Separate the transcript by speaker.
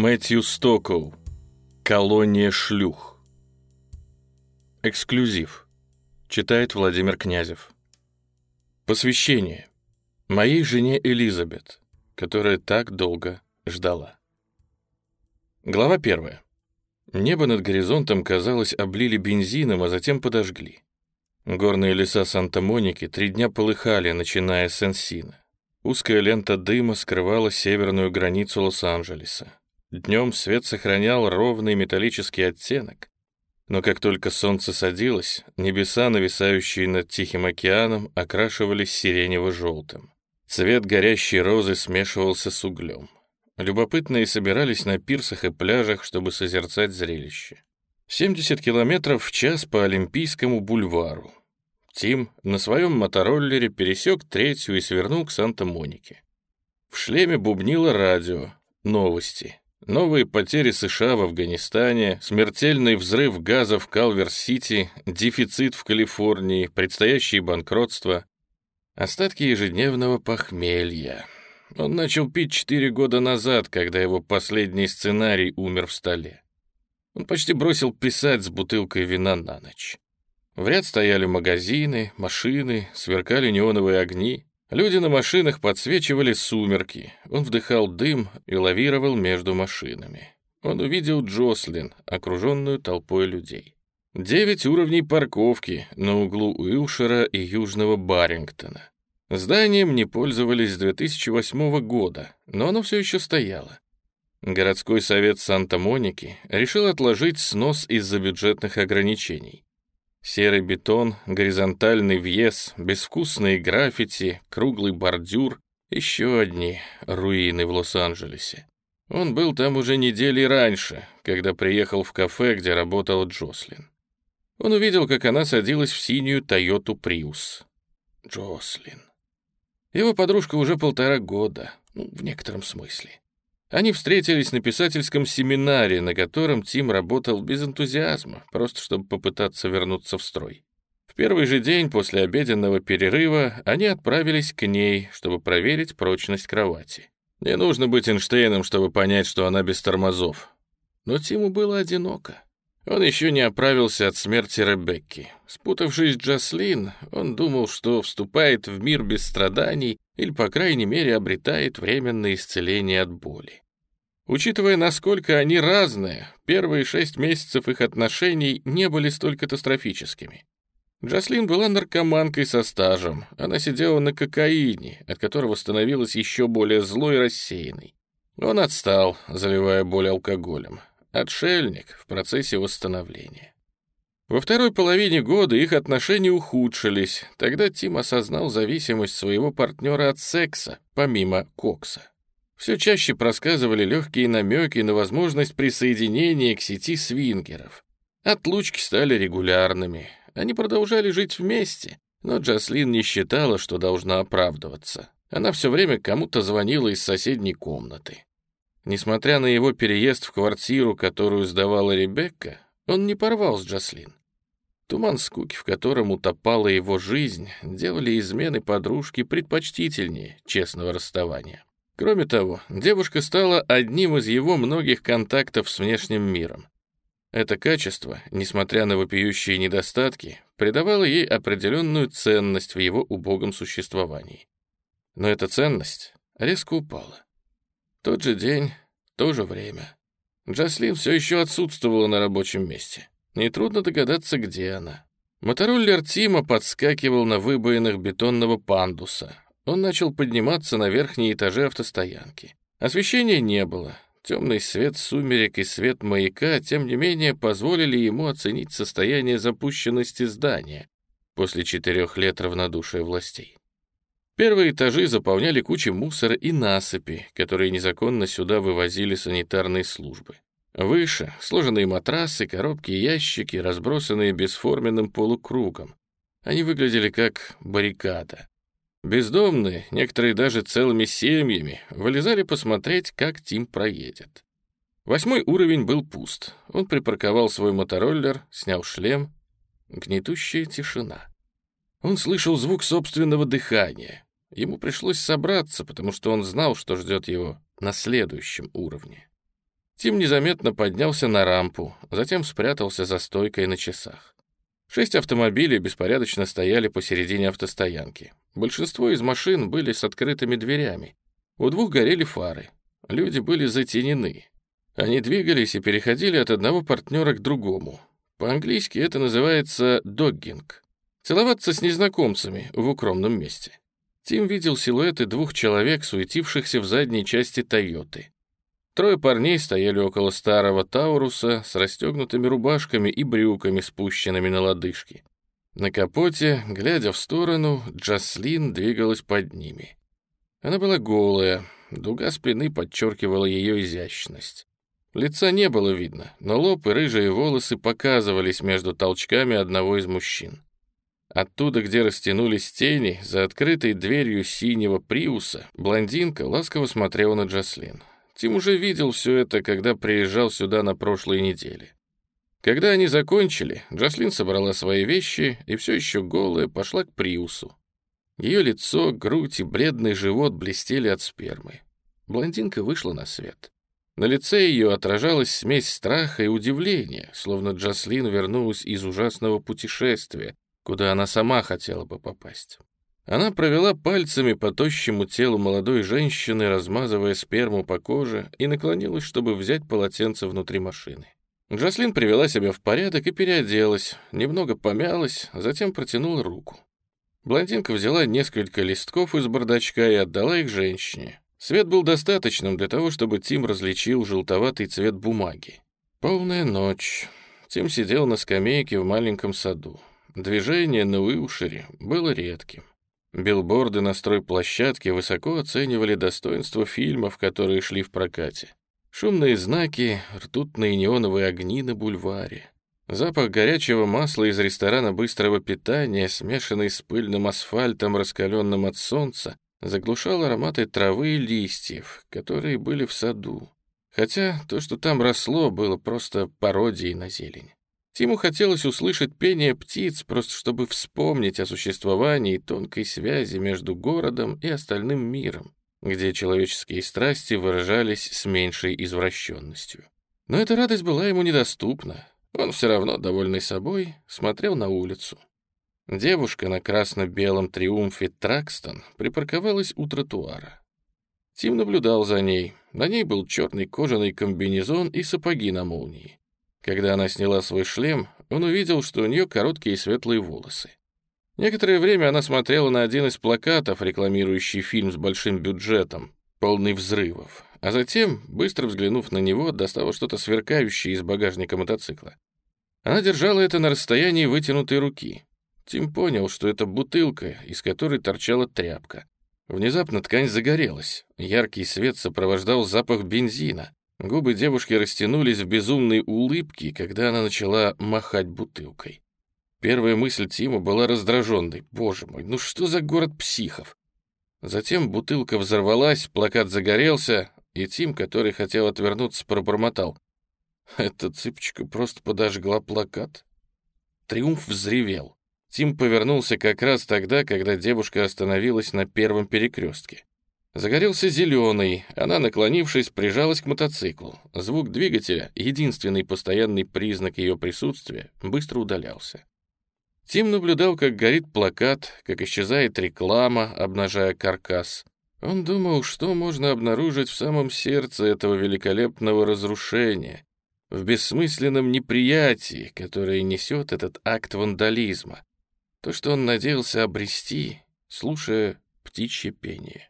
Speaker 1: Мэтью Стокоу. Колония шлюх. Эксклюзив. Читает Владимир Князев. Посвящение. Моей жене Элизабет, которая так долго ждала. Глава первая. Небо над горизонтом, казалось, облили бензином, а затем подожгли. Горные леса Санта-Моники три дня полыхали, начиная с Энсина. Узкая лента дыма скрывала северную границу Лос-Анджелеса. Днем свет сохранял ровный металлический оттенок, но как только солнце садилось, небеса, нависающие над Тихим океаном, окрашивались сиренево-желтым. Цвет горящей розы смешивался с углем. Любопытные собирались на пирсах и пляжах, чтобы созерцать зрелище. 70 километров в час по Олимпийскому бульвару. Тим на своем мотороллере пересек третью и свернул к Санта-Монике. В шлеме бубнило радио, новости. Новые потери США в Афганистане, смертельный взрыв газа в Калверс-Сити, дефицит в Калифорнии, предстоящие банкротства, остатки ежедневного похмелья. Он начал пить четыре года назад, когда его последний сценарий умер в столе. Он почти бросил писать с бутылкой вина на ночь. В ряд стояли магазины, машины, сверкали неоновые огни. Люди на машинах подсвечивали сумерки. Он вдыхал дым и лавировал между машинами. Он увидел Джослин, окруженную толпой людей. Девять уровней парковки на углу Уилшера и Южного Барингтона. Зданием не пользовались с 2008 года, но оно все еще стояло. Городской совет Санта-Моники решил отложить снос из-за бюджетных ограничений. Серый бетон, горизонтальный въезд, безвкусные граффити, круглый бордюр, еще одни руины в Лос-Анджелесе. Он был там уже недели раньше, когда приехал в кафе, где работала Джослин. Он увидел, как она садилась в синюю Тойоту Приус. Джослин. Его подружка уже полтора года, ну, в некотором смысле. Они встретились на писательском семинаре, на котором Тим работал без энтузиазма, просто чтобы попытаться вернуться в строй. В первый же день после обеденного перерыва они отправились к ней, чтобы проверить прочность кровати. Не нужно быть Эйнштейном, чтобы понять, что она без тормозов. Но Тиму было одиноко. Он еще не оправился от смерти Ребекки. Спутавшись с Джаслин, он думал, что вступает в мир без страданий или, по крайней мере, обретает временное исцеление от боли. Учитывая, насколько они разные, первые шесть месяцев их отношений не были столь катастрофическими. Джаслин была наркоманкой со стажем. Она сидела на кокаине, от которого становилась еще более злой и рассеянной. Он отстал, заливая боль алкоголем. Отшельник в процессе восстановления. Во второй половине года их отношения ухудшились. Тогда Тим осознал зависимость своего партнера от секса, помимо кокса. Все чаще просказывали легкие намеки на возможность присоединения к сети свингеров. Отлучки стали регулярными. Они продолжали жить вместе, но Джаслин не считала, что должна оправдываться. Она все время кому-то звонила из соседней комнаты. Несмотря на его переезд в квартиру, которую сдавала Ребекка, он не порвал с Джаслин. Туман скуки, в котором утопала его жизнь, делали измены подружки предпочтительнее честного расставания. Кроме того, девушка стала одним из его многих контактов с внешним миром. Это качество, несмотря на вопиющие недостатки, придавало ей определенную ценность в его убогом существовании. Но эта ценность резко упала. Тот же день, то же время. Джаслин все еще отсутствовала на рабочем месте. Нетрудно догадаться, где она. Мотороллер Тима подскакивал на выбоинах бетонного пандуса. Он начал подниматься на верхние этажи автостоянки. Освещения не было. Темный свет сумерек и свет маяка, тем не менее, позволили ему оценить состояние запущенности здания после четырех лет равнодушия властей. Первые этажи заполняли кучи мусора и насыпи, которые незаконно сюда вывозили санитарные службы. Выше — сложенные матрасы, коробки и ящики, разбросанные бесформенным полукругом. Они выглядели как баррикада. Бездомные, некоторые даже целыми семьями, вылезали посмотреть, как Тим проедет. Восьмой уровень был пуст. Он припарковал свой мотороллер, снял шлем. Гнетущая тишина. Он слышал звук собственного дыхания, Ему пришлось собраться, потому что он знал, что ждет его на следующем уровне. Тим незаметно поднялся на рампу, затем спрятался за стойкой на часах. Шесть автомобилей беспорядочно стояли посередине автостоянки. Большинство из машин были с открытыми дверями. У двух горели фары. Люди были затенены. Они двигались и переходили от одного партнера к другому. По-английски это называется «доггинг». Целоваться с незнакомцами в укромном месте. Тим видел силуэты двух человек, суетившихся в задней части «Тойоты». Трое парней стояли около старого Тауруса с расстегнутыми рубашками и брюками, спущенными на лодыжки. На капоте, глядя в сторону, Джаслин двигалась под ними. Она была голая, дуга спины подчеркивала ее изящность. Лица не было видно, но лоб и рыжие волосы показывались между толчками одного из мужчин. Оттуда, где растянулись тени, за открытой дверью синего Приуса, блондинка ласково смотрела на Джаслин. Тим уже видел все это, когда приезжал сюда на прошлой неделе. Когда они закончили, Джаслин собрала свои вещи и все еще голая пошла к Приусу. Ее лицо, грудь и бледный живот блестели от спермы. Блондинка вышла на свет. На лице ее отражалась смесь страха и удивления, словно Джаслин вернулась из ужасного путешествия, куда она сама хотела бы попасть. Она провела пальцами по тощему телу молодой женщины, размазывая сперму по коже, и наклонилась, чтобы взять полотенце внутри машины. Джаслин привела себя в порядок и переоделась, немного помялась, затем протянула руку. Блондинка взяла несколько листков из бардачка и отдала их женщине. Свет был достаточным для того, чтобы Тим различил желтоватый цвет бумаги. Полная ночь. Тим сидел на скамейке в маленьком саду. Движение на Уилшире было редким. Билборды на стройплощадке высоко оценивали достоинство фильмов, которые шли в прокате. Шумные знаки, ртутные неоновые огни на бульваре. Запах горячего масла из ресторана быстрого питания, смешанный с пыльным асфальтом, раскаленным от солнца, заглушал ароматы травы и листьев, которые были в саду. Хотя то, что там росло, было просто пародией на зелень. Тиму хотелось услышать пение птиц, просто чтобы вспомнить о существовании тонкой связи между городом и остальным миром, где человеческие страсти выражались с меньшей извращенностью. Но эта радость была ему недоступна. Он все равно, довольный собой, смотрел на улицу. Девушка на красно-белом триумфе Тракстон припарковалась у тротуара. Тим наблюдал за ней. На ней был черный кожаный комбинезон и сапоги на молнии. Когда она сняла свой шлем, он увидел, что у нее короткие светлые волосы. Некоторое время она смотрела на один из плакатов, рекламирующий фильм с большим бюджетом, полный взрывов, а затем, быстро взглянув на него, достала что-то сверкающее из багажника мотоцикла. Она держала это на расстоянии вытянутой руки. Тим понял, что это бутылка, из которой торчала тряпка. Внезапно ткань загорелась. Яркий свет сопровождал запах бензина. Губы девушки растянулись в безумной улыбке, когда она начала махать бутылкой. Первая мысль Тима была раздраженной. «Боже мой, ну что за город психов?» Затем бутылка взорвалась, плакат загорелся, и Тим, который хотел отвернуться, пробормотал. «Эта цыпочка просто подожгла плакат». Триумф взревел. Тим повернулся как раз тогда, когда девушка остановилась на первом перекрестке. Загорелся зеленый, она, наклонившись, прижалась к мотоциклу. Звук двигателя, единственный постоянный признак ее присутствия, быстро удалялся. Тим наблюдал, как горит плакат, как исчезает реклама, обнажая каркас. Он думал, что можно обнаружить в самом сердце этого великолепного разрушения, в бессмысленном неприятии, которое несет этот акт вандализма. То, что он надеялся обрести, слушая птичье пение.